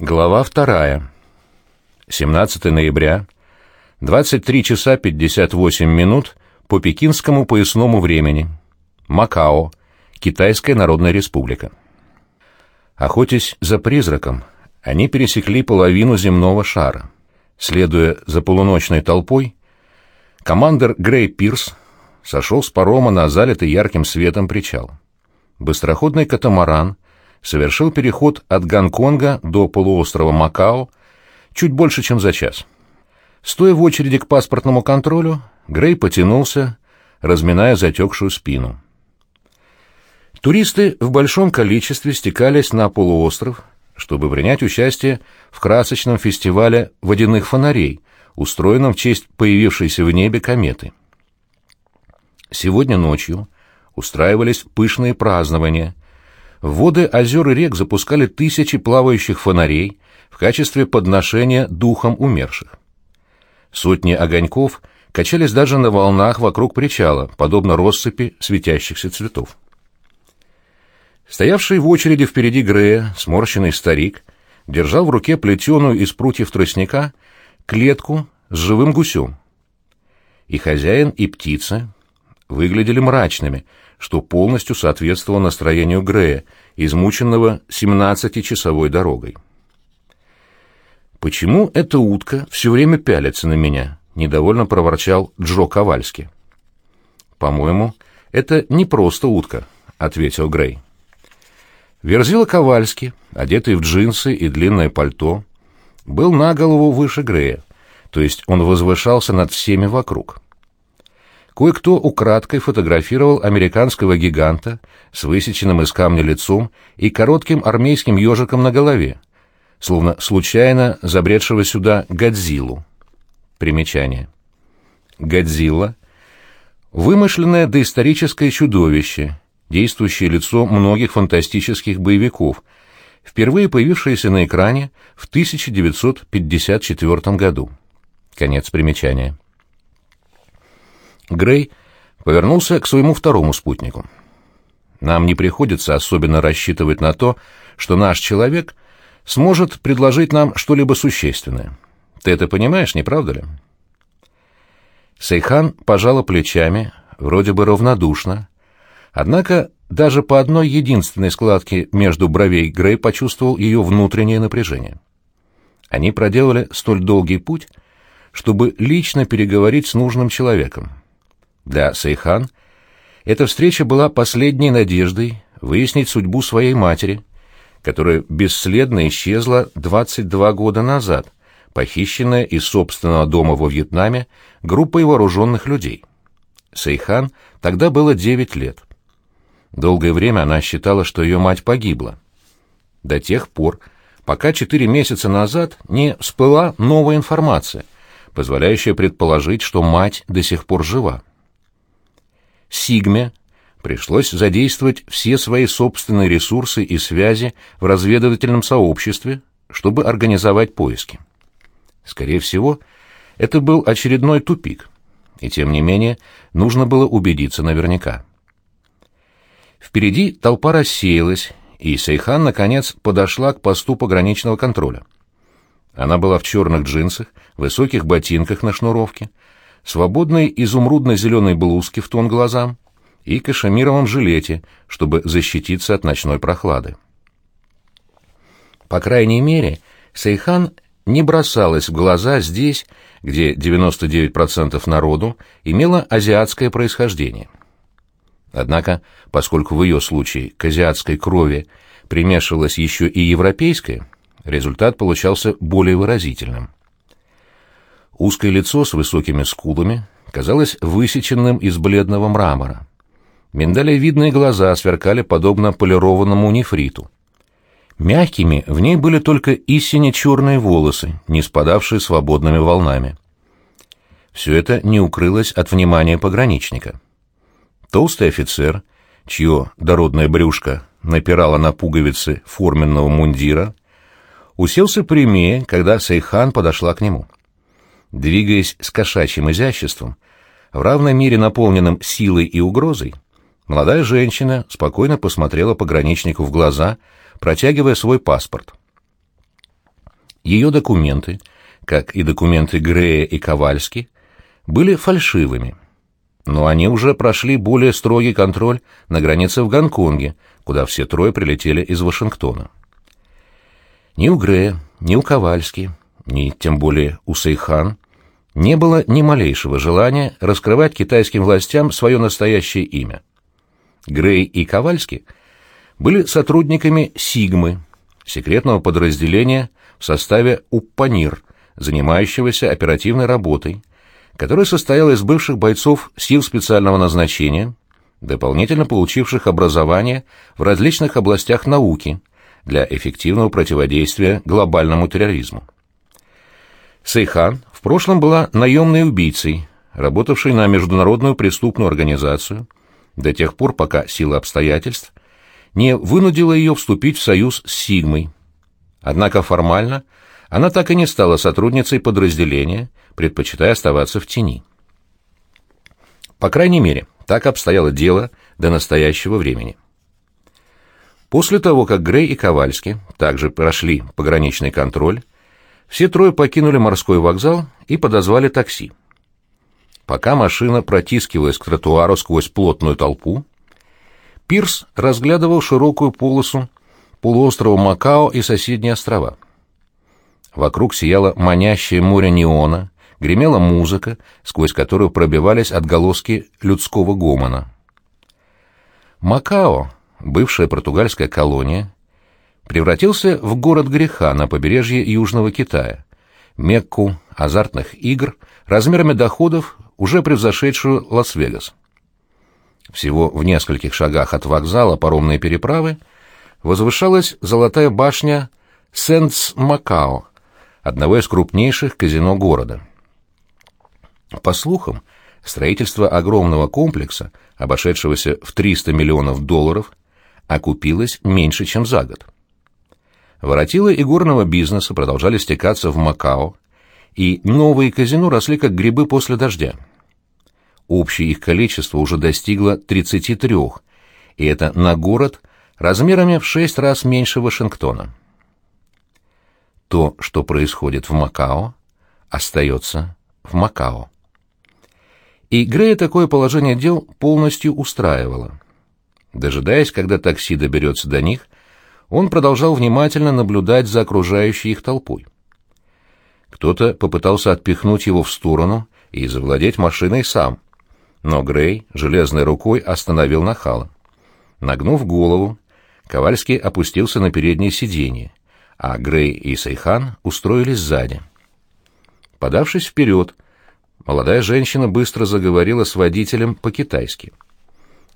Глава вторая. 17 ноября, 23 часа 58 минут по пекинскому поясному времени. Макао, Китайская Народная Республика. Охотясь за призраком, они пересекли половину земного шара. Следуя за полуночной толпой, командир Грей Пирс сошел с парома на залитый ярким светом причал. Быстроходный катамаран — совершил переход от Гонконга до полуострова Макао чуть больше, чем за час. Стоя в очереди к паспортному контролю, Грей потянулся, разминая затекшую спину. Туристы в большом количестве стекались на полуостров, чтобы принять участие в красочном фестивале водяных фонарей, устроенном в честь появившейся в небе кометы. Сегодня ночью устраивались пышные празднования – в воды озер и рек запускали тысячи плавающих фонарей в качестве подношения духом умерших. Сотни огоньков качались даже на волнах вокруг причала, подобно россыпи светящихся цветов. Стоявший в очереди впереди Грея, сморщенный старик, держал в руке плетеную из прутьев тростника клетку с живым гусем. И хозяин, и птица выглядели мрачными — что полностью соответствовало настроению Грея, измученного 17-часовой дорогой. «Почему эта утка все время пялится на меня?» — недовольно проворчал Джо Ковальски. «По-моему, это не просто утка», — ответил Грей. Верзила Ковальски, одетый в джинсы и длинное пальто, был на голову выше Грея, то есть он возвышался над всеми вокруг. Кое-кто украдкой фотографировал американского гиганта с высеченным из камня лицом и коротким армейским ежиком на голове, словно случайно забредшего сюда Годзиллу. Примечание. Годзилла — вымышленное доисторическое чудовище, действующее лицо многих фантастических боевиков, впервые появившееся на экране в 1954 году. Конец примечания. Грей повернулся к своему второму спутнику. «Нам не приходится особенно рассчитывать на то, что наш человек сможет предложить нам что-либо существенное. Ты это понимаешь, не правда ли?» Сейхан пожала плечами, вроде бы равнодушно, однако даже по одной единственной складке между бровей Грей почувствовал ее внутреннее напряжение. Они проделали столь долгий путь, чтобы лично переговорить с нужным человеком. Для Сейхан эта встреча была последней надеждой выяснить судьбу своей матери, которая бесследно исчезла 22 года назад, похищенная из собственного дома во Вьетнаме группой вооруженных людей. Сейхан тогда было 9 лет. Долгое время она считала, что ее мать погибла. До тех пор, пока четыре месяца назад не всплыла новая информация, позволяющая предположить, что мать до сих пор жива. Сигме пришлось задействовать все свои собственные ресурсы и связи в разведывательном сообществе, чтобы организовать поиски. Скорее всего, это был очередной тупик, и тем не менее нужно было убедиться наверняка. Впереди толпа рассеялась, и Сейхан, наконец, подошла к посту пограничного контроля. Она была в черных джинсах, высоких ботинках на шнуровке, свободной изумрудно-зеленой блузке в тон глазам и кашемировом жилете, чтобы защититься от ночной прохлады. По крайней мере, Сейхан не бросалась в глаза здесь, где 99% народу имело азиатское происхождение. Однако, поскольку в ее случае к азиатской крови примешивалась еще и европейская, результат получался более выразительным. Узкое лицо с высокими скулами казалось высеченным из бледного мрамора. Миндалевидные глаза сверкали подобно полированному нефриту. Мягкими в ней были только истинно черные волосы, не спадавшие свободными волнами. Все это не укрылось от внимания пограничника. Толстый офицер, чье дородное брюшко напирало на пуговицы форменного мундира, уселся прямее, когда Сейхан подошла к нему. Двигаясь с кошачьим изяществом, в равной мере наполненным силой и угрозой, молодая женщина спокойно посмотрела пограничнику в глаза, протягивая свой паспорт. Ее документы, как и документы Грея и Ковальски, были фальшивыми. Но они уже прошли более строгий контроль на границе в Гонконге, куда все трое прилетели из Вашингтона. Ни у Грея, ни у Ковальски, ни тем более у Сейхан не было ни малейшего желания раскрывать китайским властям свое настоящее имя. Грей и Ковальски были сотрудниками Сигмы, секретного подразделения в составе УППАНИР, занимающегося оперативной работой, которая состояла из бывших бойцов сил специального назначения, дополнительно получивших образование в различных областях науки для эффективного противодействия глобальному терроризму. Сейхан в прошлом была наемной убийцей, работавшей на международную преступную организацию, до тех пор, пока сила обстоятельств не вынудила ее вступить в союз с Сигмой. Однако формально она так и не стала сотрудницей подразделения, предпочитая оставаться в тени. По крайней мере, так обстояло дело до настоящего времени. После того, как Грей и Ковальски также прошли пограничный контроль, все трое покинули морской вокзал и подозвали такси. Пока машина протискивалась к тротуару сквозь плотную толпу, Пирс разглядывал широкую полосу полуострова Макао и соседние острова. Вокруг сияло манящее море неона, гремела музыка, сквозь которую пробивались отголоски людского гомона. Макао, бывшая португальская колония, превратился в город греха на побережье Южного Китая, Мекку азартных игр, размерами доходов, уже превзошедшую Лас-Вегас. Всего в нескольких шагах от вокзала паромной переправы возвышалась золотая башня Сенс-Макао, одного из крупнейших казино города. По слухам, строительство огромного комплекса, обошедшегося в 300 миллионов долларов, окупилось меньше, чем за год. Воротилы игорного бизнеса продолжали стекаться в Макао, и новые казино росли как грибы после дождя. Общее их количество уже достигло 33, и это на город размерами в шесть раз меньше Вашингтона. То, что происходит в Макао, остается в Макао. И Грея такое положение дел полностью устраивало. Дожидаясь, когда такси доберется до них, он продолжал внимательно наблюдать за окружающей их толпой. Кто-то попытался отпихнуть его в сторону и завладеть машиной сам, но Грей железной рукой остановил нахала. Нагнув голову, Ковальский опустился на переднее сиденье, а Грей и Сейхан устроились сзади. Подавшись вперед, молодая женщина быстро заговорила с водителем по-китайски.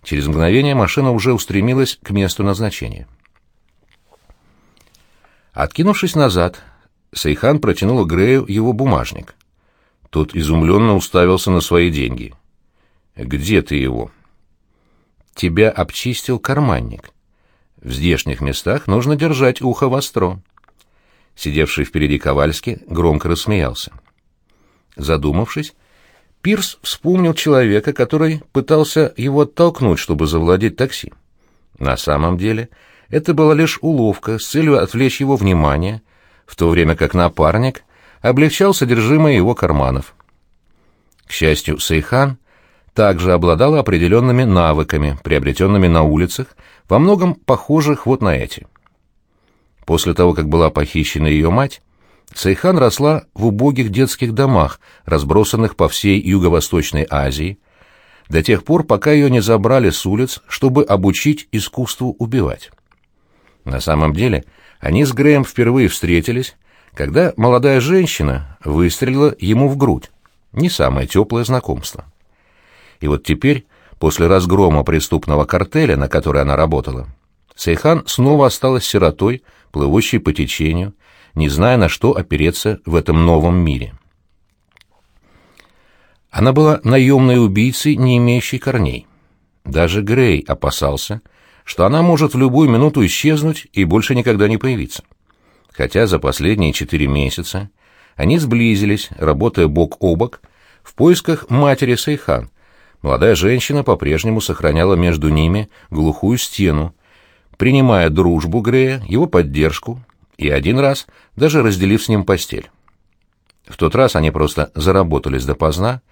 Через мгновение машина уже устремилась к месту назначения. Откинувшись назад, Сейхан протянула Грею его бумажник. Тот изумленно уставился на свои деньги. «Где ты его?» «Тебя обчистил карманник. В здешних местах нужно держать ухо востро». Сидевший впереди Ковальский громко рассмеялся. Задумавшись, Пирс вспомнил человека, который пытался его оттолкнуть, чтобы завладеть такси. На самом деле это была лишь уловка с целью отвлечь его внимание, в то время как напарник облегчал содержимое его карманов. К счастью, Сейхан также обладала определенными навыками, приобретенными на улицах, во многом похожих вот на эти. После того, как была похищена ее мать, Сейхан росла в убогих детских домах, разбросанных по всей Юго-Восточной Азии, до тех пор, пока ее не забрали с улиц, чтобы обучить искусству убивать. На самом деле, они с Греем впервые встретились, когда молодая женщина выстрелила ему в грудь. Не самое теплое знакомство. И вот теперь, после разгрома преступного картеля, на который она работала, Сейхан снова осталась сиротой, плывущей по течению, не зная, на что опереться в этом новом мире. Она была наемной убийцей, не имеющей корней. Даже Грей опасался, что она может в любую минуту исчезнуть и больше никогда не появиться. Хотя за последние четыре месяца они сблизились, работая бок о бок, в поисках матери Сейхан. Молодая женщина по-прежнему сохраняла между ними глухую стену, принимая дружбу Грея, его поддержку, и один раз даже разделив с ним постель. В тот раз они просто заработались допоздна,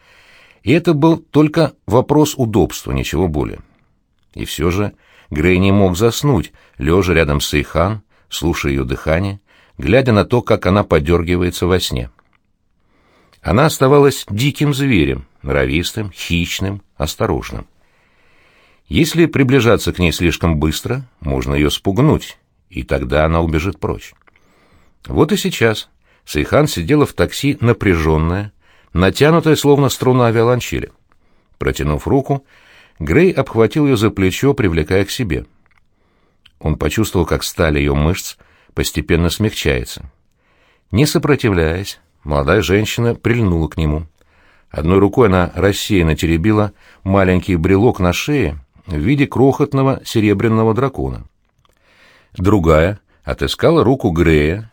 и это был только вопрос удобства, ничего более. И все же Грей не мог заснуть, лежа рядом с Сейхан, слушая ее дыхание, глядя на то, как она подергивается во сне. Она оставалась диким зверем, норовистым, хищным, осторожным. Если приближаться к ней слишком быстро, можно ее спугнуть, и тогда она убежит прочь. Вот и сейчас Сейхан сидела в такси напряженная, натянутая, словно струна виолончели. Протянув руку, Грей обхватил ее за плечо, привлекая к себе. Он почувствовал, как сталь ее мышц постепенно смягчается. Не сопротивляясь, молодая женщина прильнула к нему. Одной рукой она рассеянно теребила маленький брелок на шее в виде крохотного серебряного дракона. Другая отыскала руку Грея,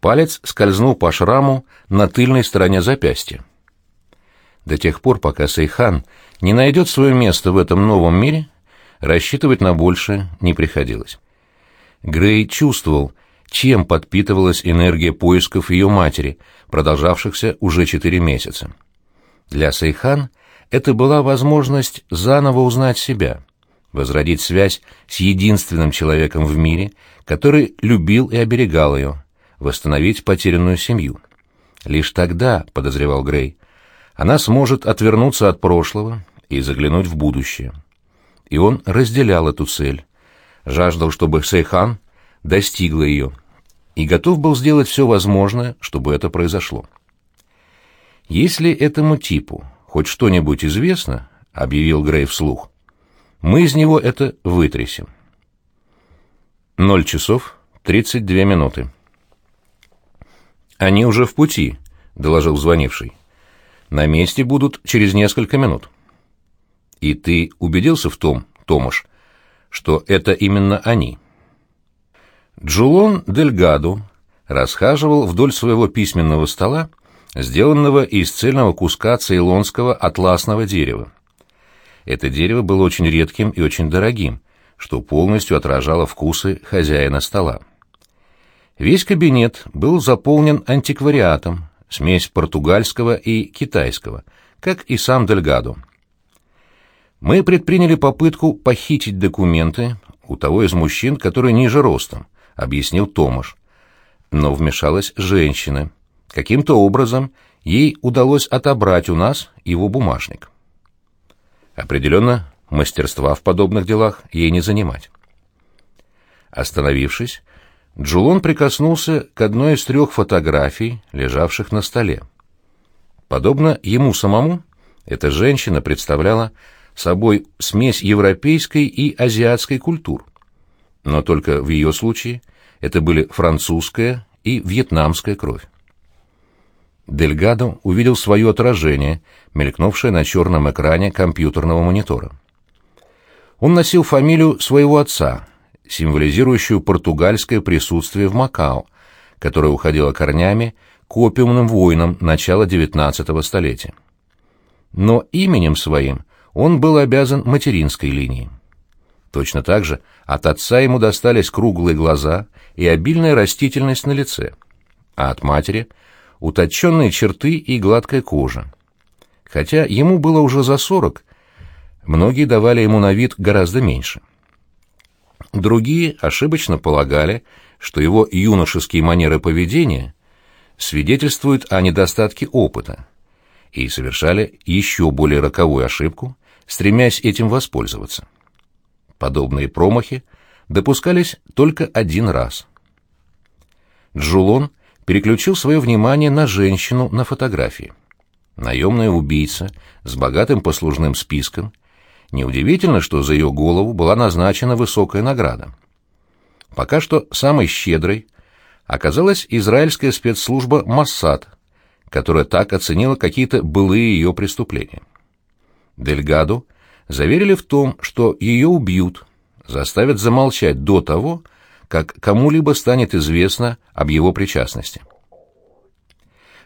палец скользнул по шраму на тыльной стороне запястья. До тех пор, пока Сейхан не найдет свое место в этом новом мире, рассчитывать на большее не приходилось. Грей чувствовал, чем подпитывалась энергия поисков ее матери, продолжавшихся уже четыре месяца. Для Сейхан это была возможность заново узнать себя, возродить связь с единственным человеком в мире, который любил и оберегал ее, восстановить потерянную семью. Лишь тогда, подозревал Грей, она сможет отвернуться от прошлого и заглянуть в будущее. И он разделял эту цель, жаждал, чтобы Сейхан достигла ее, и готов был сделать все возможное, чтобы это произошло. «Если этому типу хоть что-нибудь известно, — объявил Грей вслух, — мы из него это вытрясем». Ноль часов тридцать две минуты. «Они уже в пути», — доложил звонивший. «На месте будут через несколько минут». «И ты убедился в том, Томаш, что это именно они?» Джулон Дельгадо расхаживал вдоль своего письменного стола сделанного из цельного куска цейлонского атласного дерева. Это дерево было очень редким и очень дорогим, что полностью отражало вкусы хозяина стола. Весь кабинет был заполнен антиквариатом, смесь португальского и китайского, как и сам Дельгадо. Мы предприняли попытку похитить документы у того из мужчин, который ниже ростом, объяснил Томаш. Но вмешалась женщина, Каким-то образом ей удалось отобрать у нас его бумажник. Определенно, мастерства в подобных делах ей не занимать. Остановившись, Джулон прикоснулся к одной из трех фотографий, лежавших на столе. Подобно ему самому, эта женщина представляла собой смесь европейской и азиатской культур. Но только в ее случае это были французская и вьетнамская кровь. Дельгадо увидел свое отражение, мелькнувшее на черном экране компьютерного монитора. Он носил фамилию своего отца, символизирующую португальское присутствие в Макао, которое уходило корнями к опиумным войнам начала XIX столетия. Но именем своим он был обязан материнской линии. Точно так же от отца ему достались круглые глаза и обильная растительность на лице, а от матери — утонченные черты и гладкая кожа. Хотя ему было уже за сорок, многие давали ему на вид гораздо меньше. Другие ошибочно полагали, что его юношеские манеры поведения свидетельствуют о недостатке опыта, и совершали еще более роковую ошибку, стремясь этим воспользоваться. Подобные промахи допускались только один раз. Джулон переключил свое внимание на женщину на фотографии. Наемная убийца с богатым послужным списком. Неудивительно, что за ее голову была назначена высокая награда. Пока что самой щедрой оказалась израильская спецслужба Моссад, которая так оценила какие-то былые ее преступления. Дельгаду заверили в том, что ее убьют, заставят замолчать до того, как кому-либо станет известно об его причастности.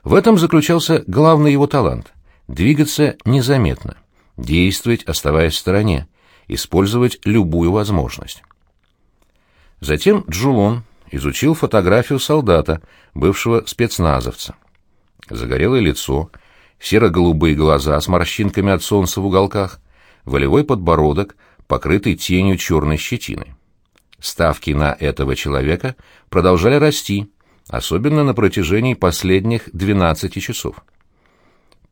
В этом заключался главный его талант — двигаться незаметно, действовать, оставаясь в стороне, использовать любую возможность. Затем Джулон изучил фотографию солдата, бывшего спецназовца. Загорелое лицо, серо-голубые глаза с морщинками от солнца в уголках, волевой подбородок, покрытый тенью черной щетины. Ставки на этого человека продолжали расти, особенно на протяжении последних 12 часов.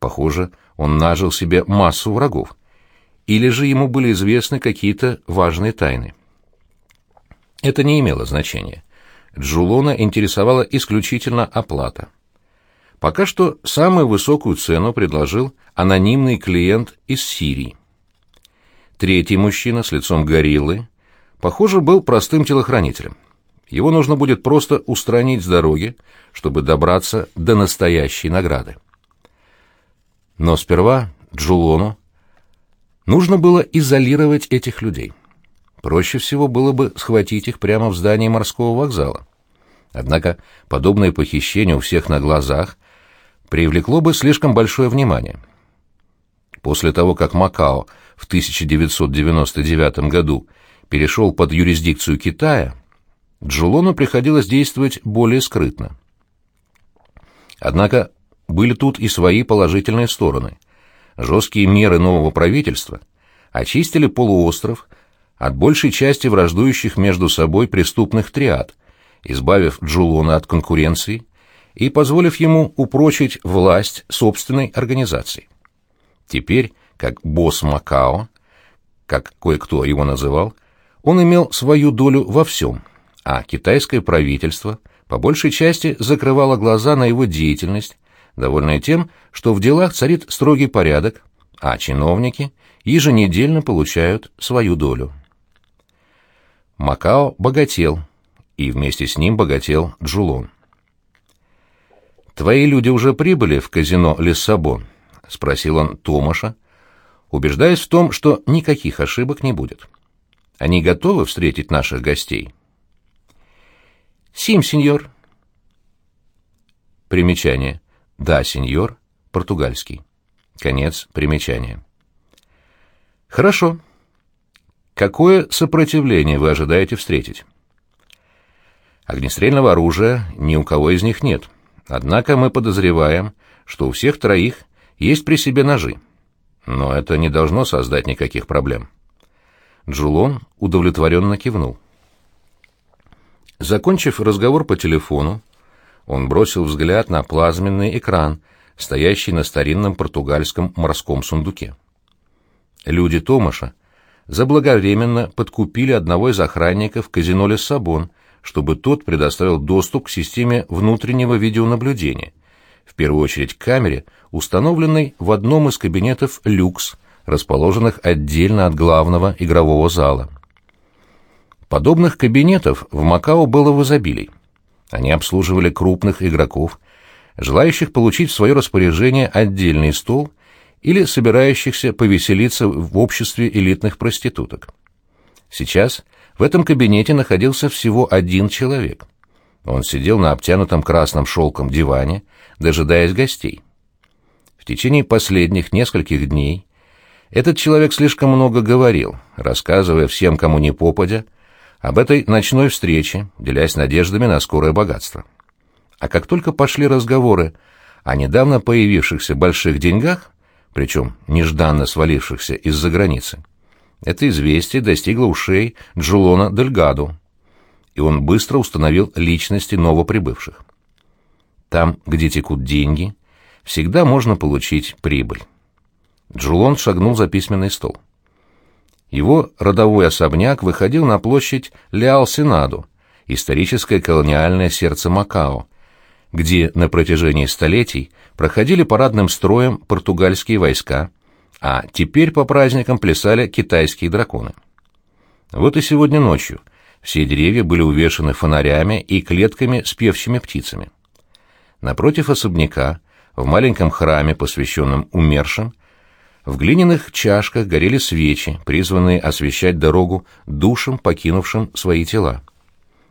Похоже, он нажил себе массу врагов. Или же ему были известны какие-то важные тайны. Это не имело значения. Джулона интересовала исключительно оплата. Пока что самую высокую цену предложил анонимный клиент из Сирии. Третий мужчина с лицом гориллы, похоже, был простым телохранителем. Его нужно будет просто устранить с дороги, чтобы добраться до настоящей награды. Но сперва Джулону нужно было изолировать этих людей. Проще всего было бы схватить их прямо в здании морского вокзала. Однако подобное похищение у всех на глазах привлекло бы слишком большое внимание. После того, как Макао в 1999 году перешел под юрисдикцию Китая, Джулону приходилось действовать более скрытно. Однако были тут и свои положительные стороны. Жесткие меры нового правительства очистили полуостров от большей части враждующих между собой преступных триад, избавив Джулона от конкуренции и позволив ему упрочить власть собственной организации. Теперь, как босс Макао, как кое-кто его называл, он имел свою долю во всем, а китайское правительство по большей части закрывало глаза на его деятельность, довольное тем, что в делах царит строгий порядок, а чиновники еженедельно получают свою долю. Макао богател, и вместе с ним богател Джулон. «Твои люди уже прибыли в казино Лиссабон?» — спросил он Томаша, убеждаясь в том, что никаких ошибок не будет. «Они готовы встретить наших гостей?» «Сим, сеньор». Примечание. «Да, сеньор», португальский. Конец примечания. «Хорошо. Какое сопротивление вы ожидаете встретить?» Огнестрельного оружия ни у кого из них нет. Однако мы подозреваем, что у всех троих есть при себе ножи. Но это не должно создать никаких проблем. Джулон удовлетворенно кивнул. Закончив разговор по телефону, он бросил взгляд на плазменный экран, стоящий на старинном португальском морском сундуке. Люди Томаша заблаговременно подкупили одного из охранников казино Лиссабон, чтобы тот предоставил доступ к системе внутреннего видеонаблюдения, в первую очередь к камере, установленной в одном из кабинетов «Люкс», расположенных отдельно от главного игрового зала. Подобных кабинетов в Макао было в изобилии. Они обслуживали крупных игроков, желающих получить в свое распоряжение отдельный стол или собирающихся повеселиться в обществе элитных проституток. Сейчас в этом кабинете находился всего один человек. Он сидел на обтянутом красным шелком диване, дожидаясь гостей. В течение последних нескольких дней этот человек слишком много говорил, рассказывая всем, кому не попадя, об этой ночной встрече, делясь надеждами на скорое богатство. А как только пошли разговоры о недавно появившихся больших деньгах, причем нежданно свалившихся из-за границы, это известие достигло ушей Джулона Дельгадо, и он быстро установил личности новоприбывших. Там, где текут деньги, всегда можно получить прибыль. Джулон шагнул за письменный стол. Его родовой особняк выходил на площадь Леал-Сенаду, историческое колониальное сердце Макао, где на протяжении столетий проходили парадным строем португальские войска, а теперь по праздникам плясали китайские драконы. Вот и сегодня ночью все деревья были увешаны фонарями и клетками с певчими птицами. Напротив особняка, в маленьком храме, посвященном умершим, в глиняных чашках горели свечи, призванные освещать дорогу душам, покинувшим свои тела.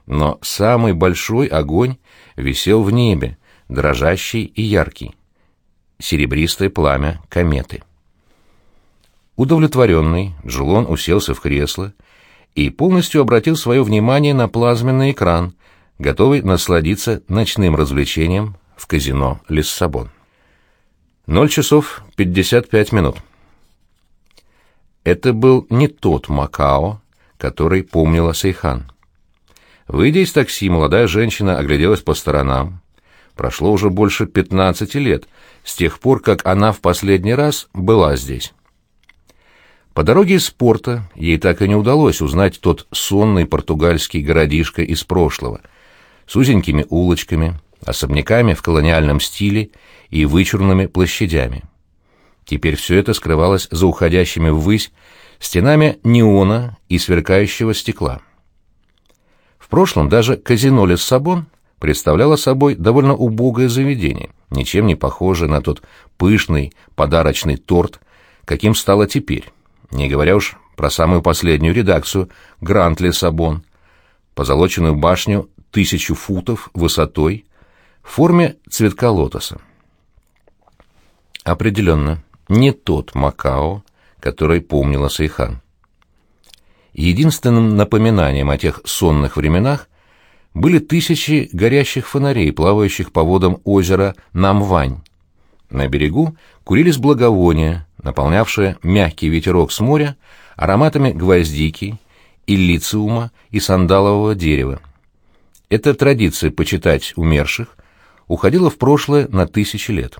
Но самый большой огонь висел в небе, дрожащий и яркий. Серебристое пламя кометы. Удовлетворенный, Джулон уселся в кресло и полностью обратил свое внимание на плазменный экран, готовый насладиться ночным развлечением в казино Лиссабон. 0 часов 55 минут. Это был не тот Макао, который помнила Сейхан. Выйдя из такси, молодая женщина огляделась по сторонам. Прошло уже больше 15 лет с тех пор, как она в последний раз была здесь. По дороге из порта ей так и не удалось узнать тот сонный португальский городишко из прошлого, с узенькими улочками, особняками в колониальном стиле и вычурными площадями. Теперь все это скрывалось за уходящими ввысь стенами неона и сверкающего стекла. В прошлом даже казино Лиссабон представляло собой довольно убогое заведение, ничем не похожее на тот пышный подарочный торт, каким стало теперь не говоря уж про самую последнюю редакцию «Гранд Лиссабон», позолоченную башню тысячу футов высотой в форме цветка лотоса. Определенно, не тот Макао, который помнила Сайхан. Единственным напоминанием о тех сонных временах были тысячи горящих фонарей, плавающих по водам озера Намвань. На берегу курились благовония, наполнявшие мягкий ветерок с моря ароматами гвоздики, иллициума и сандалового дерева. Эта традиция почитать умерших уходила в прошлое на тысячи лет.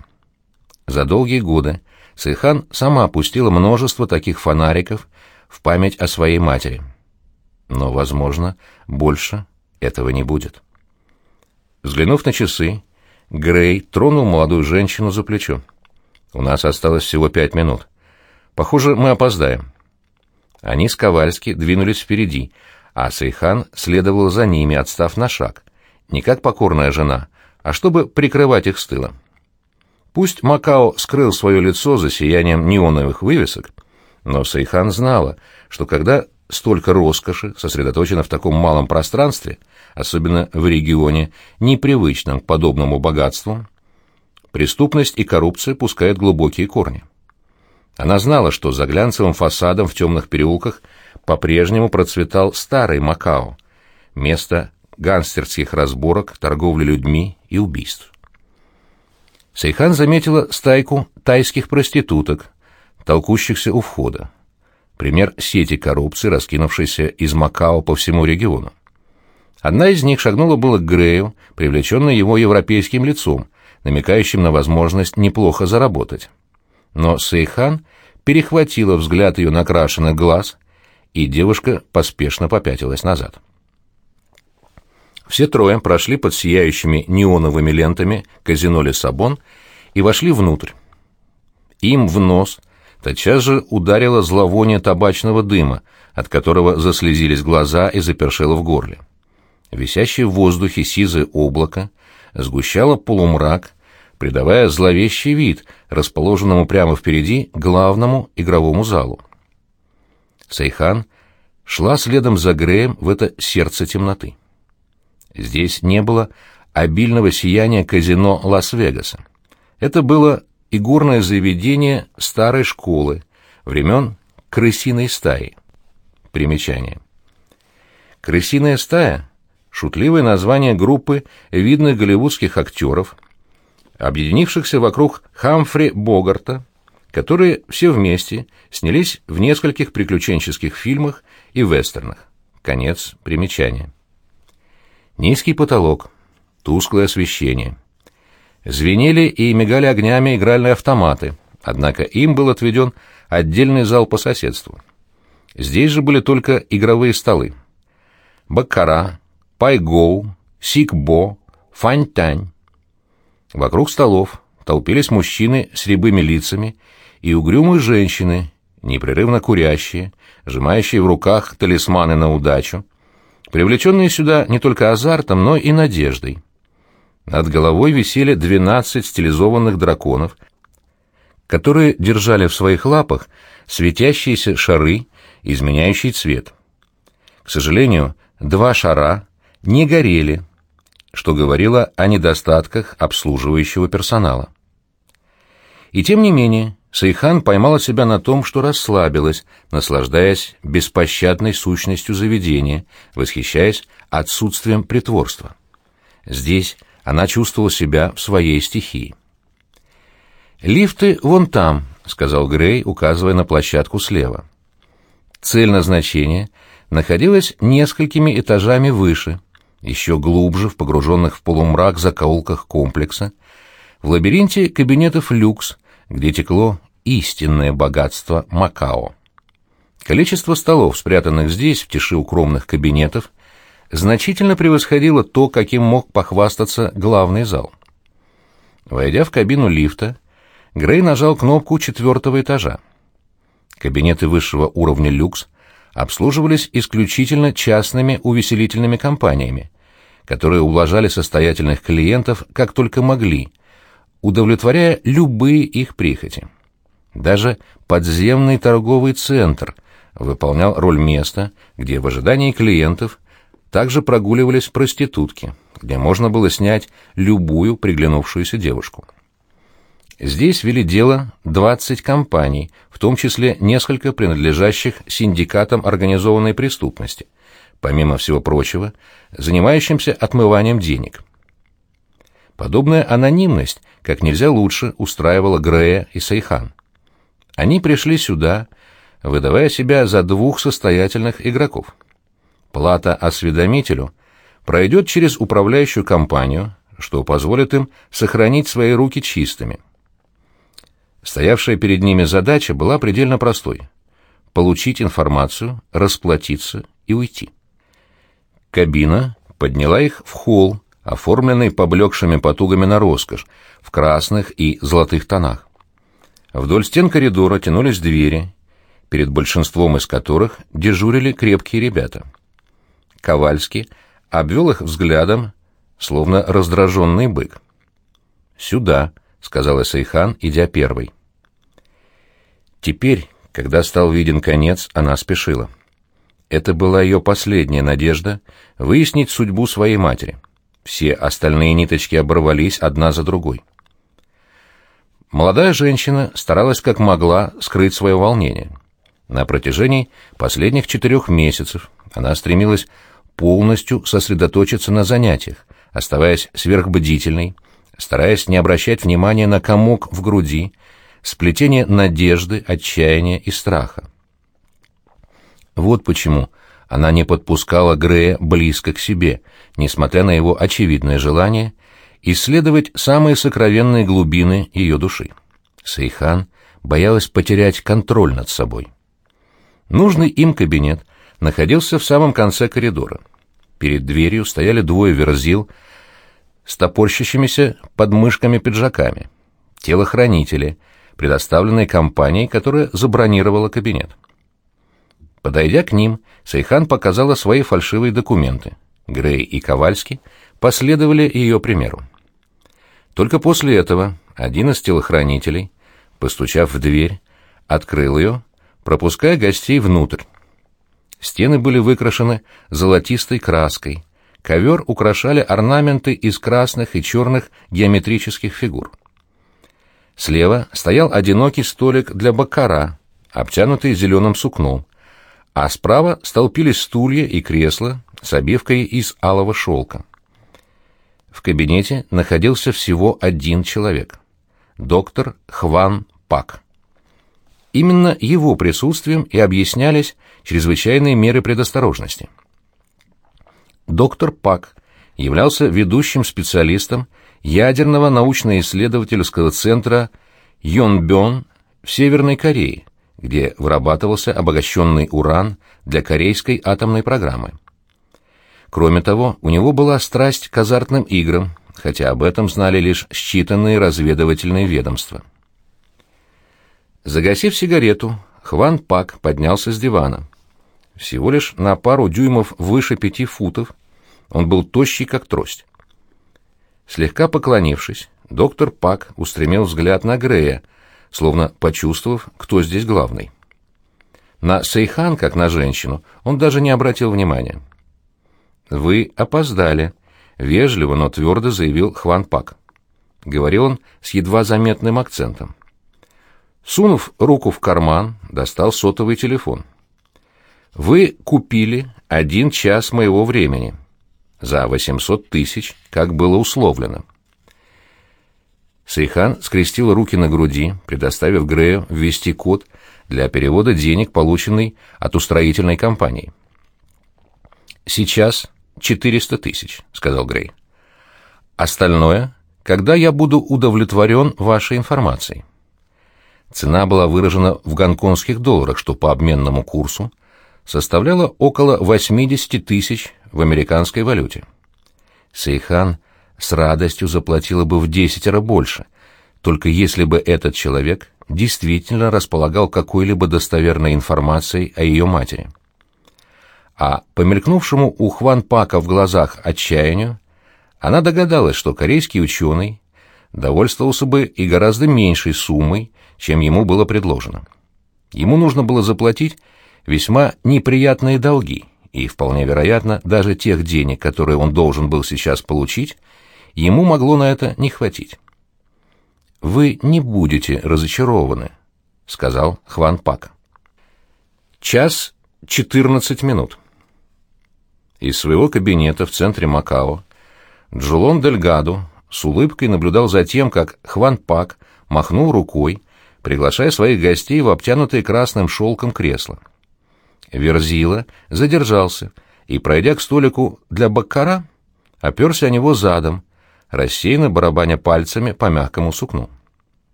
За долгие годы Сайхан сама опустила множество таких фонариков в память о своей матери. Но, возможно, больше этого не будет. Взглянув на часы, Грей тронул молодую женщину за плечо. «У нас осталось всего пять минут. Похоже, мы опоздаем». Они с Ковальски двинулись впереди, а Сейхан следовал за ними, отстав на шаг. Не как покорная жена, а чтобы прикрывать их с тыла. Пусть Макао скрыл свое лицо за сиянием неоновых вывесок, но Сейхан знала, что когда столько роскоши сосредоточено в таком малом пространстве, особенно в регионе, непривычном к подобному богатству, преступность и коррупция пускают глубокие корни. Она знала, что за глянцевым фасадом в темных переулках по-прежнему процветал старый Макао, место гангстерских разборок, торговли людьми и убийств. Сейхан заметила стайку тайских проституток, толкущихся у входа пример сети коррупции, раскинувшейся из Макао по всему региону. Одна из них шагнула было к Грею, привлеченной его европейским лицом, намекающим на возможность неплохо заработать. Но Сейхан перехватила взгляд ее накрашенных глаз, и девушка поспешно попятилась назад. Все трое прошли под сияющими неоновыми лентами казино Лиссабон и вошли внутрь. Им в нос – Тотчас же ударило зловоние табачного дыма, от которого заслезились глаза и запершило в горле. Висящее в воздухе сизое облако сгущало полумрак, придавая зловещий вид расположенному прямо впереди главному игровому залу. Сейхан шла следом за Греем в это сердце темноты. Здесь не было обильного сияния казино Лас-Вегаса. Это было и горное заведение старой школы, времен крысиной стаи. Примечание. Крысиная стая — шутливое название группы видных голливудских актеров, объединившихся вокруг Хамфри Богарта, которые все вместе снялись в нескольких приключенческих фильмах и вестернах. Конец примечания. Низкий потолок, тусклое освещение — Звенели и мигали огнями игральные автоматы, однако им был отведен отдельный зал по соседству. Здесь же были только игровые столы. Баккара, пайгоу, сикбо, фаньтань. Вокруг столов толпились мужчины с рябыми лицами и угрюмые женщины, непрерывно курящие, сжимающие в руках талисманы на удачу, привлеченные сюда не только азартом, но и надеждой. Над головой висели двенадцать стилизованных драконов, которые держали в своих лапах светящиеся шары, изменяющие цвет. К сожалению, два шара не горели, что говорило о недостатках обслуживающего персонала. И тем не менее, Сайхан поймала себя на том, что расслабилась, наслаждаясь беспощадной сущностью заведения, восхищаясь отсутствием притворства. Здесь она чувствовала себя в своей стихии. «Лифты вон там», — сказал Грей, указывая на площадку слева. Цель назначения находилась несколькими этажами выше, еще глубже в погруженных в полумрак закоулках комплекса, в лабиринте кабинетов люкс, где текло истинное богатство Макао. Количество столов, спрятанных здесь, в тиши укромных кабинетов, значительно превосходило то, каким мог похвастаться главный зал. Войдя в кабину лифта, Грей нажал кнопку четвертого этажа. Кабинеты высшего уровня люкс обслуживались исключительно частными увеселительными компаниями, которые ублажали состоятельных клиентов как только могли, удовлетворяя любые их прихоти. Даже подземный торговый центр выполнял роль места, где в ожидании клиентов также прогуливались проститутки, где можно было снять любую приглянувшуюся девушку. Здесь вели дело 20 компаний, в том числе несколько принадлежащих синдикатам организованной преступности, помимо всего прочего, занимающимся отмыванием денег. Подобная анонимность как нельзя лучше устраивала Грея и Сайхан. Они пришли сюда, выдавая себя за двух состоятельных игроков. Плата осведомителю пройдет через управляющую компанию, что позволит им сохранить свои руки чистыми – Стоявшая перед ними задача была предельно простой — получить информацию, расплатиться и уйти. Кабина подняла их в холл, оформленный поблекшими потугами на роскошь, в красных и золотых тонах. Вдоль стен коридора тянулись двери, перед большинством из которых дежурили крепкие ребята. Ковальский обвел их взглядом, словно раздраженный бык. «Сюда», — сказала Сайхан, идя первой. Теперь, когда стал виден конец, она спешила. Это была ее последняя надежда выяснить судьбу своей матери. Все остальные ниточки оборвались одна за другой. Молодая женщина старалась как могла скрыть свое волнение. На протяжении последних четырех месяцев она стремилась полностью сосредоточиться на занятиях, оставаясь сверхбдительной, стараясь не обращать внимания на комок в груди, сплетение надежды, отчаяния и страха. Вот почему она не подпускала Грея близко к себе, несмотря на его очевидное желание исследовать самые сокровенные глубины ее души. Сейхан боялась потерять контроль над собой. Нужный им кабинет находился в самом конце коридора. Перед дверью стояли двое верзил с топорщащимися подмышками пиджаками, телохранители, предоставленные компанией, которая забронировала кабинет. Подойдя к ним, Сайхан показала свои фальшивые документы. Грей и Ковальский последовали ее примеру. Только после этого один из телохранителей, постучав в дверь, открыл ее, пропуская гостей внутрь. Стены были выкрашены золотистой краской, Ковер украшали орнаменты из красных и черных геометрических фигур. Слева стоял одинокий столик для бакара, обтянутый зеленым сукном, а справа столпились стулья и кресла с обивкой из алого шелка. В кабинете находился всего один человек — доктор Хван Пак. Именно его присутствием и объяснялись чрезвычайные меры предосторожности — доктор Пак являлся ведущим специалистом ядерного научно-исследовательского центра Йонбён в Северной Корее, где вырабатывался обогащенный уран для корейской атомной программы. Кроме того, у него была страсть к азартным играм, хотя об этом знали лишь считанные разведывательные ведомства. Загасив сигарету, Хван Пак поднялся с дивана. Всего лишь на пару дюймов выше пяти футов он был тощий, как трость. Слегка поклонившись, доктор Пак устремил взгляд на Грея, словно почувствовав, кто здесь главный. На Сейхан, как на женщину, он даже не обратил внимания. «Вы опоздали», — вежливо, но твердо заявил Хван Пак. Говорил он с едва заметным акцентом. Сунув руку в карман, достал сотовый телефон. «Вы купили один час моего времени. за 800 тысяч, как было условлено. Сейхан скрестил руки на груди, предоставив Грею ввести код для перевода денег, полученный от устроительной компании. «Сейчас 400 тысяч», — сказал Грей. «Остальное, когда я буду удовлетворен вашей информацией». Цена была выражена в гонконгских долларах, что по обменному курсу составляло около 80 тысяч в американской валюте. Сейхан с радостью заплатила бы в десятеро больше, только если бы этот человек действительно располагал какой-либо достоверной информацией о ее матери. А по мелькнувшему у Хван Пака в глазах отчаянию, она догадалась, что корейский ученый довольствовался бы и гораздо меньшей суммой, чем ему было предложено. Ему нужно было заплатить весьма неприятные долги, и, вполне вероятно, даже тех денег, которые он должен был сейчас получить, ему могло на это не хватить. «Вы не будете разочарованы», — сказал Хван Пак. Час четырнадцать минут. Из своего кабинета в центре Макао Джулон Дельгадо с улыбкой наблюдал за тем, как Хван Пак махнул рукой, приглашая своих гостей в обтянутые красным шелком кресло. Верзила задержался и, пройдя к столику для баккара, оперся о него задом, рассеянно барабаня пальцами по мягкому сукну.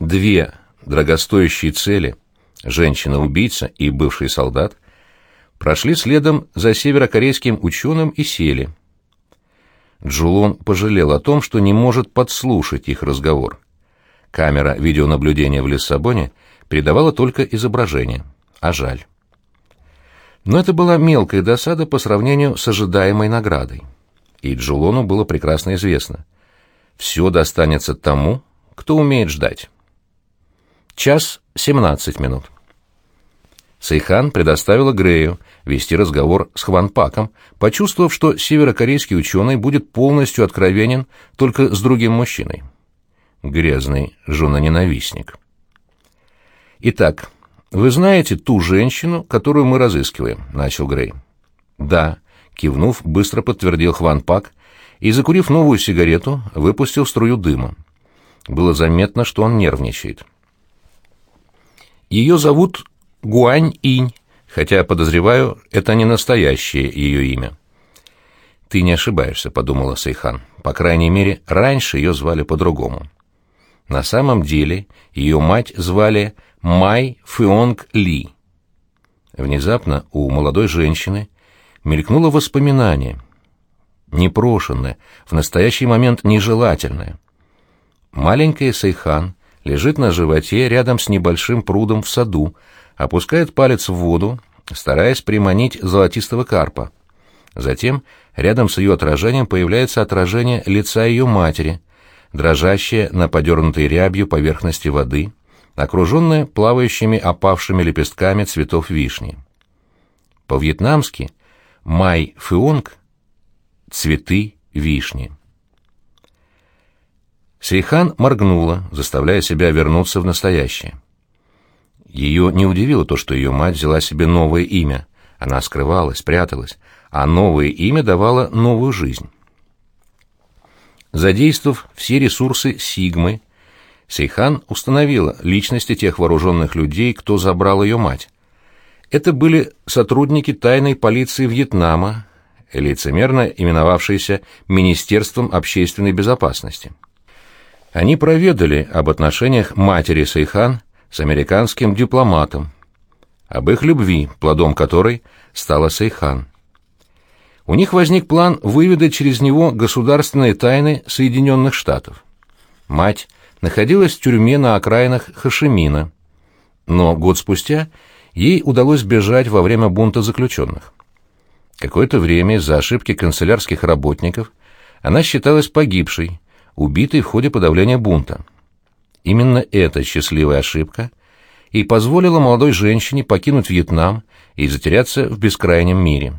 Две дорогостоящие цели — женщина-убийца и бывший солдат — прошли следом за северокорейским ученым и сели. Джулон пожалел о том, что не может подслушать их разговор. Камера видеонаблюдения в Лиссабоне передавала только изображение, а жаль. Но это была мелкая досада по сравнению с ожидаемой наградой. И Джулону было прекрасно известно. Все достанется тому, кто умеет ждать. Час семнадцать минут. Сейхан предоставила Грею вести разговор с Хванпаком, почувствовав, что северокорейский ученый будет полностью откровенен только с другим мужчиной грязный женоненавистник. «Итак, вы знаете ту женщину, которую мы разыскиваем?» — начал Грей. «Да», — кивнув, быстро подтвердил Хван Пак и, закурив новую сигарету, выпустил струю дыма. Было заметно, что он нервничает. «Ее зовут Гуань Инь, хотя, подозреваю, это не настоящее ее имя». «Ты не ошибаешься», — подумала Сейхан. «По крайней мере, раньше ее звали по-другому». На самом деле ее мать звали Май Фионг Ли. Внезапно у молодой женщины мелькнуло воспоминание, непрошенное, в настоящий момент нежелательное. Маленькая Сайхан лежит на животе рядом с небольшим прудом в саду, опускает палец в воду, стараясь приманить золотистого карпа. Затем рядом с ее отражением появляется отражение лица ее матери — дрожащая на подернутой рябью поверхности воды, окруженная плавающими опавшими лепестками цветов вишни. По-вьетнамски «май фуонг» — «цветы вишни». Сейхан моргнула, заставляя себя вернуться в настоящее. Ее не удивило то, что ее мать взяла себе новое имя. Она скрывалась, пряталась, а новое имя давало новую жизнь. Задействовав все ресурсы Сигмы, Сейхан установила личности тех вооруженных людей, кто забрал ее мать. Это были сотрудники тайной полиции Вьетнама, лицемерно именовавшиеся Министерством общественной безопасности. Они проведали об отношениях матери Сейхан с американским дипломатом, об их любви, плодом которой стала Сейхан. У них возник план выведать через него государственные тайны Соединенных Штатов. Мать находилась в тюрьме на окраинах Хашимина, но год спустя ей удалось бежать во время бунта заключенных. Какое-то время из-за ошибки канцелярских работников она считалась погибшей, убитой в ходе подавления бунта. Именно эта счастливая ошибка и позволила молодой женщине покинуть Вьетнам и затеряться в бескрайнем мире.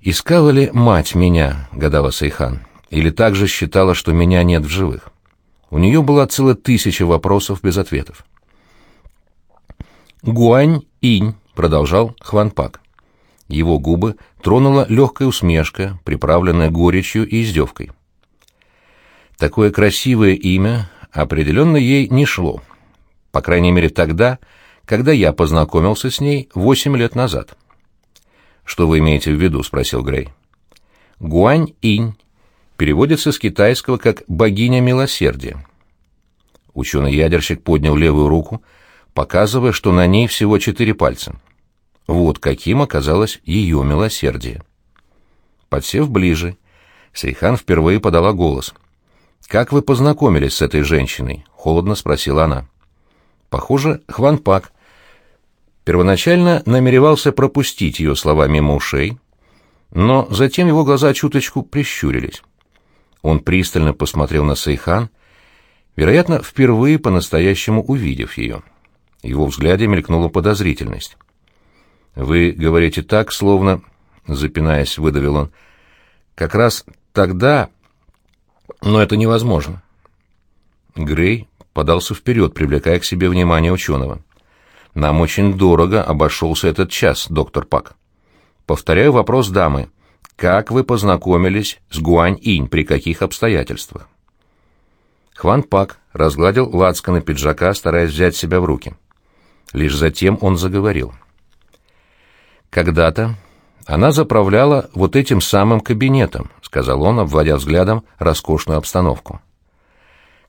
Искала ли мать меня, гадала Сайхан, или также считала, что меня нет в живых? У нее была целая тысяча вопросов без ответов. Гуань Инь, продолжал Хван Пак. Его губы тронула легкая усмешка, приправленная горечью и издевкой. Такое красивое имя определенно ей не шло. По крайней мере тогда, когда я познакомился с ней восемь лет назад. «Что вы имеете в виду?» — спросил Грей. «Гуань-инь» переводится с китайского как «богиня милосердия». Ученый-ядерщик поднял левую руку, показывая, что на ней всего четыре пальца. Вот каким оказалось ее милосердие. Подсев ближе, Сейхан впервые подала голос. «Как вы познакомились с этой женщиной?» — холодно спросила она. Похоже, Хван Пак первоначально намеревался пропустить ее слова мимо ушей, но затем его глаза чуточку прищурились. Он пристально посмотрел на Сейхан, вероятно, впервые по-настоящему увидев ее. Его взгляде мелькнула подозрительность. «Вы говорите так, словно...» — запинаясь, выдавил он. «Как раз тогда... Но это невозможно». Грей подался вперед, привлекая к себе внимание ученого. «Нам очень дорого обошелся этот час, доктор Пак. Повторяю вопрос дамы. Как вы познакомились с Гуань-инь, при каких обстоятельствах?» Хван Пак разгладил лацканы пиджака, стараясь взять себя в руки. Лишь затем он заговорил. «Когда-то она заправляла вот этим самым кабинетом», — сказал он, обводя взглядом роскошную обстановку.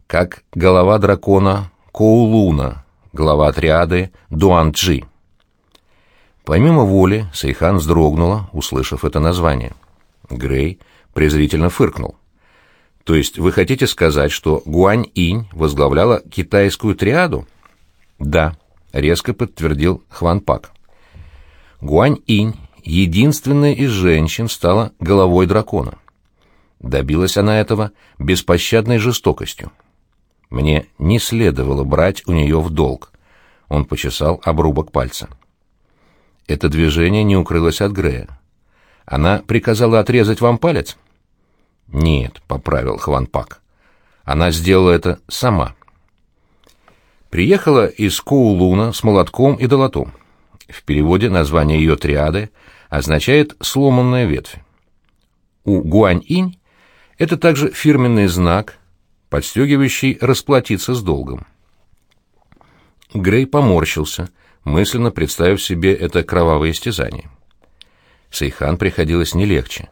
«Как голова дракона Коулуна, глава отряды Дуанджи». Помимо воли, Сейхан вздрогнула, услышав это название. Грей презрительно фыркнул. «То есть вы хотите сказать, что Гуань-инь возглавляла китайскую триаду?» «Да», — резко подтвердил Хван Пак. Гуань-инь, единственная из женщин, стала головой дракона. Добилась она этого беспощадной жестокостью. Мне не следовало брать у нее в долг. Он почесал обрубок пальца. Это движение не укрылось от Грея. Она приказала отрезать вам палец? Нет, поправил Хван Пак. Она сделала это сама. Приехала из Коулуна с молотком и долотом. В переводе название ее триады означает «сломанная ветвь». У Гуань-инь это также фирменный знак, подстегивающий расплатиться с долгом. Грей поморщился, мысленно представив себе это кровавое истязание. Сейхан приходилось не легче.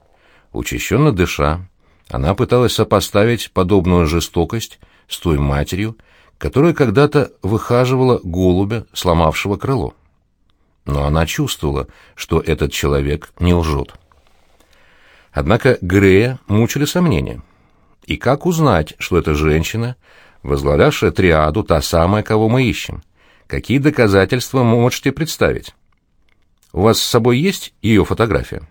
Учащенно дыша, она пыталась сопоставить подобную жестокость с той матерью, которая когда-то выхаживала голубя, сломавшего крыло но она чувствовала, что этот человек не лжет. Однако Грея мучили сомнения. И как узнать, что эта женщина, возглавлявшая триаду, та самая, кого мы ищем? Какие доказательства можете представить? У вас с собой есть ее фотография?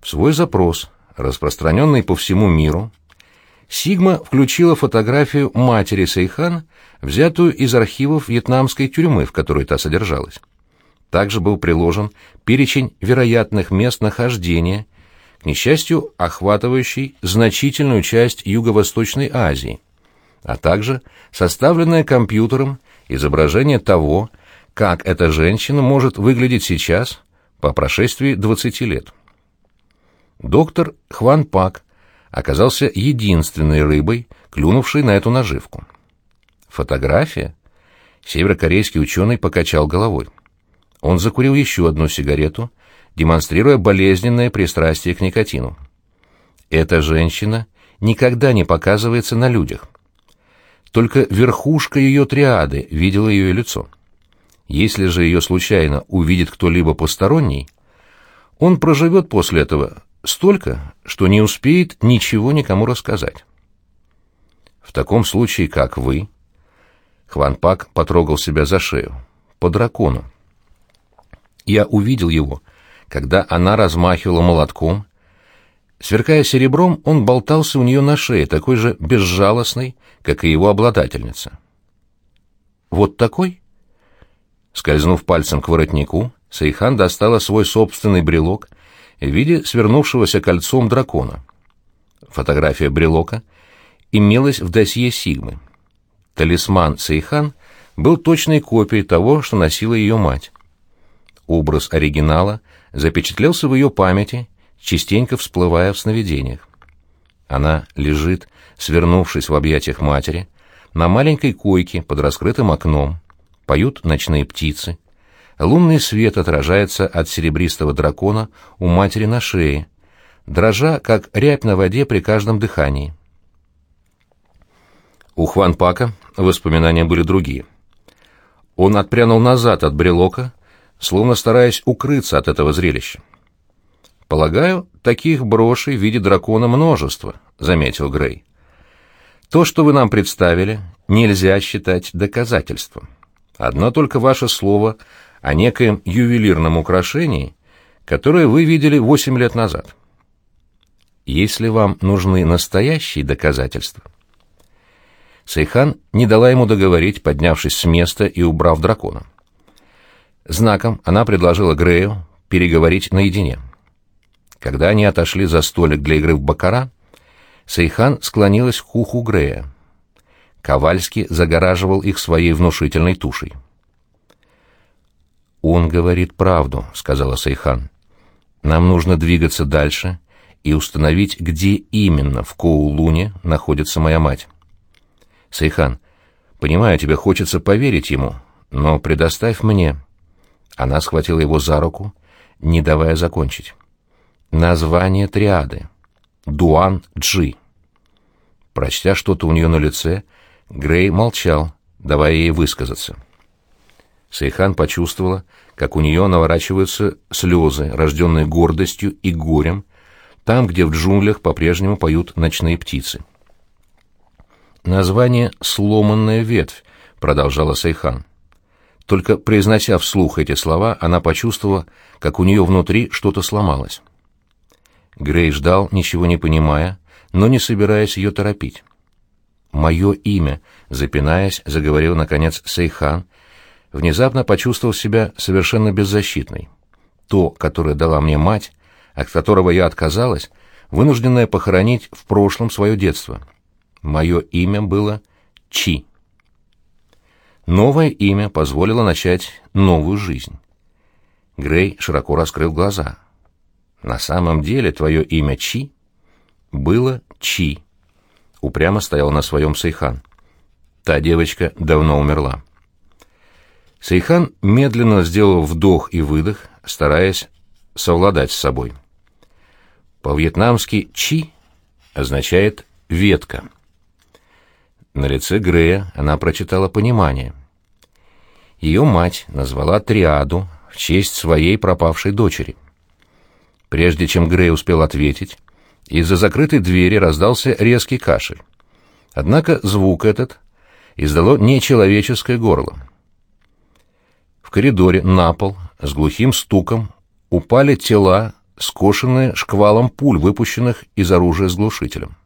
В свой запрос, распространенный по всему миру, Сигма включила фотографию матери Сейхан, взятую из архивов вьетнамской тюрьмы, в которой та содержалась. Также был приложен перечень вероятных мест нахождения, к несчастью, охватывающий значительную часть Юго-Восточной Азии, а также составленное компьютером изображение того, как эта женщина может выглядеть сейчас, по прошествии 20 лет. Доктор Хван Пак оказался единственной рыбой, клюнувшей на эту наживку. Фотография? Северокорейский ученый покачал головой. Он закурил еще одну сигарету, демонстрируя болезненное пристрастие к никотину. Эта женщина никогда не показывается на людях. Только верхушка ее триады видела ее лицо. Если же ее случайно увидит кто-либо посторонний, он проживет после этого столько, что не успеет ничего никому рассказать. В таком случае, как вы, Хван Пак потрогал себя за шею, по дракону. Я увидел его, когда она размахивала молотком. Сверкая серебром, он болтался у нее на шее, такой же безжалостный, как и его обладательница. «Вот такой?» Скользнув пальцем к воротнику, Сейхан достала свой собственный брелок в виде свернувшегося кольцом дракона. Фотография брелока имелась в досье Сигмы. Талисман Сейхан был точной копией того, что носила ее мать. Образ оригинала запечатлелся в ее памяти, частенько всплывая в сновидениях. Она лежит, свернувшись в объятиях матери, на маленькой койке под раскрытым окном. Поют ночные птицы. Лунный свет отражается от серебристого дракона у матери на шее, дрожа, как рябь на воде при каждом дыхании. У Хванпака воспоминания были другие. Он отпрянул назад от брелока, словно стараясь укрыться от этого зрелища. «Полагаю, таких брошей в виде дракона множество», — заметил Грей. «То, что вы нам представили, нельзя считать доказательством. Одно только ваше слово о некоем ювелирном украшении, которое вы видели восемь лет назад. Если вам нужны настоящие доказательства...» Сейхан не дала ему договорить, поднявшись с места и убрав дракона. Знаком она предложила Грею переговорить наедине. Когда они отошли за столик для игры в бакара, Сейхан склонилась к уху Грея. Ковальский загораживал их своей внушительной тушей. «Он говорит правду», — сказала Сейхан. «Нам нужно двигаться дальше и установить, где именно в Коулуне находится моя мать». «Сейхан, понимаю, тебе хочется поверить ему, но предоставь мне...» Она схватила его за руку, не давая закончить. Название триады. Дуан-Джи. Прочтя что-то у нее на лице, Грей молчал, давая ей высказаться. Сейхан почувствовала, как у нее наворачиваются слезы, рожденные гордостью и горем, там, где в джунглях по-прежнему поют ночные птицы. «Название «сломанная ветвь», — продолжала Сейхан. Только произнося вслух эти слова, она почувствовала, как у нее внутри что-то сломалось. Грей ждал, ничего не понимая, но не собираясь ее торопить. «Мое имя», — запинаясь, заговорил, наконец, Сейхан, внезапно почувствовал себя совершенно беззащитной. То, которое дала мне мать, от которого я отказалась, вынужденная похоронить в прошлом свое детство. Мое имя было Чи. Новое имя позволило начать новую жизнь. Грей широко раскрыл глаза. «На самом деле твое имя Чи было Чи», — упрямо стоял на своем Сейхан. Та девочка давно умерла. Сейхан медленно сделал вдох и выдох, стараясь совладать с собой. По-вьетнамски «чи» означает «ветка». На лице Грея она прочитала понимание. Ее мать назвала триаду в честь своей пропавшей дочери. Прежде чем Грей успел ответить, из-за закрытой двери раздался резкий кашель. Однако звук этот издало нечеловеческое горло. В коридоре на пол с глухим стуком упали тела, скошенные шквалом пуль, выпущенных из оружия с глушителем.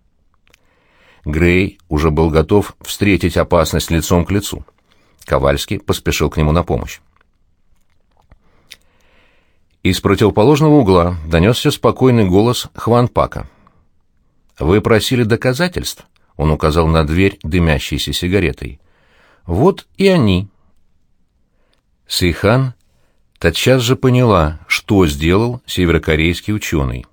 Грей уже был готов встретить опасность лицом к лицу. Ковальский поспешил к нему на помощь. Из противоположного угла донесся спокойный голос Хван Пака. «Вы просили доказательств?» — он указал на дверь, дымящейся сигаретой. «Вот и они». Сейхан тотчас же поняла, что сделал северокорейский ученый.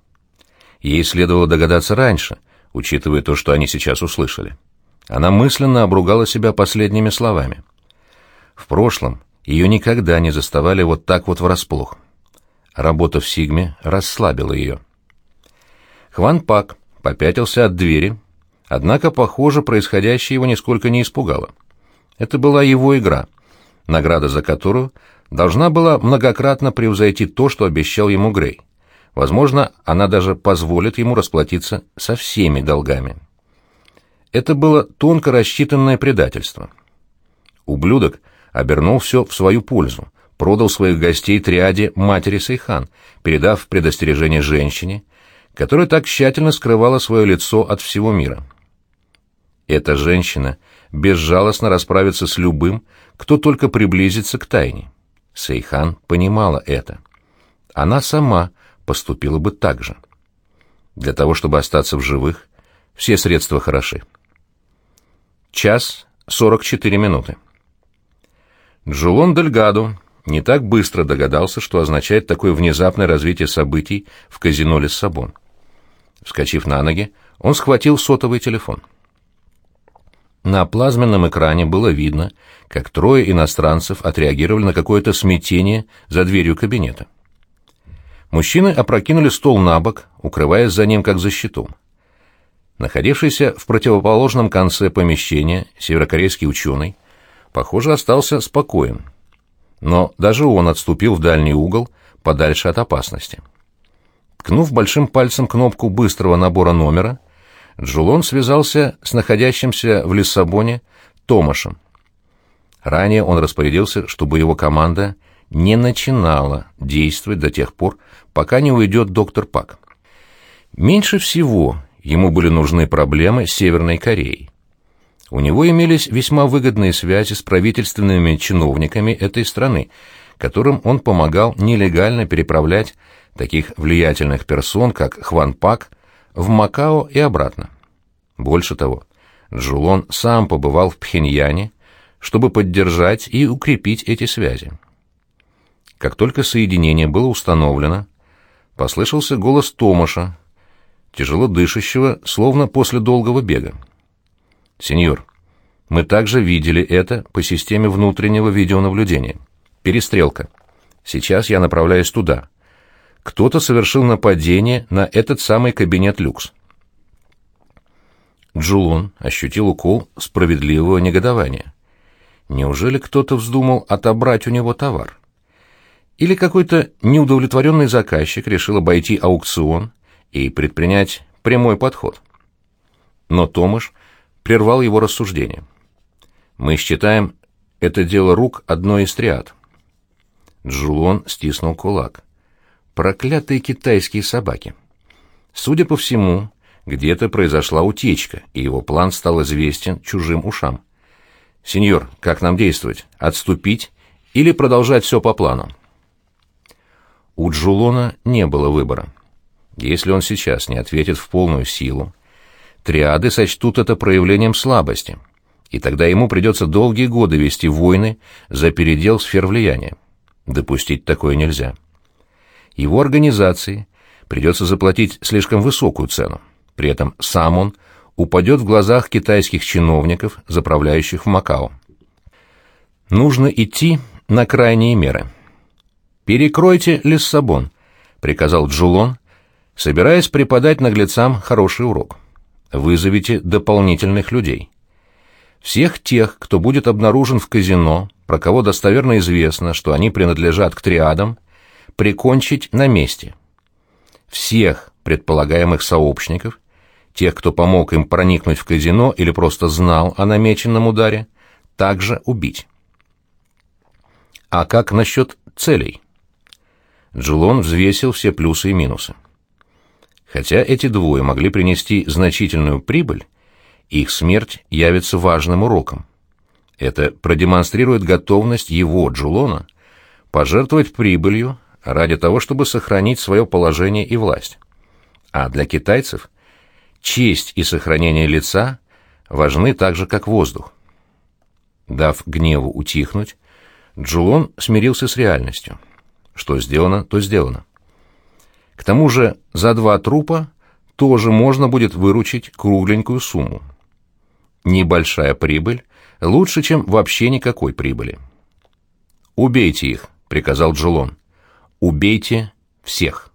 Ей следовало догадаться раньше — учитывая то, что они сейчас услышали. Она мысленно обругала себя последними словами. В прошлом ее никогда не заставали вот так вот врасплох. Работа в Сигме расслабила ее. Хван Пак попятился от двери, однако, похоже, происходящее его нисколько не испугало. Это была его игра, награда за которую должна была многократно превзойти то, что обещал ему Грей. Возможно, она даже позволит ему расплатиться со всеми долгами. Это было тонко рассчитанное предательство. Ублюдок обернул все в свою пользу, продал своих гостей триаде матери Сейхан, передав предостережение женщине, которая так тщательно скрывала свое лицо от всего мира. Эта женщина безжалостно расправится с любым, кто только приблизится к тайне. Сейхан понимала это. Она сама поступила бы так же. Для того, чтобы остаться в живых, все средства хороши. Час сорок четыре минуты. Джулон Дельгадо не так быстро догадался, что означает такое внезапное развитие событий в казино Лиссабон. Вскочив на ноги, он схватил сотовый телефон. На плазменном экране было видно, как трое иностранцев отреагировали на какое-то смятение за дверью кабинета. Мужчины опрокинули стол на бок, укрываясь за ним как за щитом. Находившийся в противоположном конце помещения северокорейский ученый, похоже, остался спокоен. Но даже он отступил в дальний угол, подальше от опасности. Ткнув большим пальцем кнопку быстрого набора номера, Джулон связался с находящимся в Лиссабоне Томашем. Ранее он распорядился, чтобы его команда не начинала действовать до тех пор, пока не уйдет доктор Пак. Меньше всего ему были нужны проблемы с Северной Кореей. У него имелись весьма выгодные связи с правительственными чиновниками этой страны, которым он помогал нелегально переправлять таких влиятельных персон, как Хван Пак, в Макао и обратно. Больше того, Джулон сам побывал в Пхеньяне, чтобы поддержать и укрепить эти связи. Как только соединение было установлено, послышался голос Томаша, тяжело дышащего, словно после долгого бега. «Сеньор, мы также видели это по системе внутреннего видеонаблюдения. Перестрелка. Сейчас я направляюсь туда. Кто-то совершил нападение на этот самый кабинет люкс». Джулон ощутил укол справедливого негодования. Неужели кто-то вздумал отобрать у него товар? Или какой-то неудовлетворенный заказчик решил обойти аукцион и предпринять прямой подход? Но Томаш прервал его рассуждение. «Мы считаем это дело рук одной из триад». Джулон стиснул кулак. «Проклятые китайские собаки!» Судя по всему, где-то произошла утечка, и его план стал известен чужим ушам. «Сеньор, как нам действовать? Отступить или продолжать все по плану?» У Джулона не было выбора. Если он сейчас не ответит в полную силу, триады сочтут это проявлением слабости, и тогда ему придется долгие годы вести войны за передел сфер влияния. Допустить такое нельзя. Его организации придется заплатить слишком высокую цену. При этом сам он упадет в глазах китайских чиновников, заправляющих в Макао. Нужно идти на крайние меры. «Перекройте Лиссабон», — приказал Джулон, собираясь преподать наглецам хороший урок. «Вызовите дополнительных людей. Всех тех, кто будет обнаружен в казино, про кого достоверно известно, что они принадлежат к триадам, прикончить на месте. Всех предполагаемых сообщников, тех, кто помог им проникнуть в казино или просто знал о намеченном ударе, также убить. А как насчет целей? Джулон взвесил все плюсы и минусы. Хотя эти двое могли принести значительную прибыль, их смерть явится важным уроком. Это продемонстрирует готовность его, Джулона, пожертвовать прибылью ради того, чтобы сохранить свое положение и власть. А для китайцев честь и сохранение лица важны так же, как воздух. Дав гневу утихнуть, Джулон смирился с реальностью. Что сделано, то сделано. К тому же за два трупа тоже можно будет выручить кругленькую сумму. Небольшая прибыль лучше, чем вообще никакой прибыли. «Убейте их», — приказал Джулон. «Убейте всех».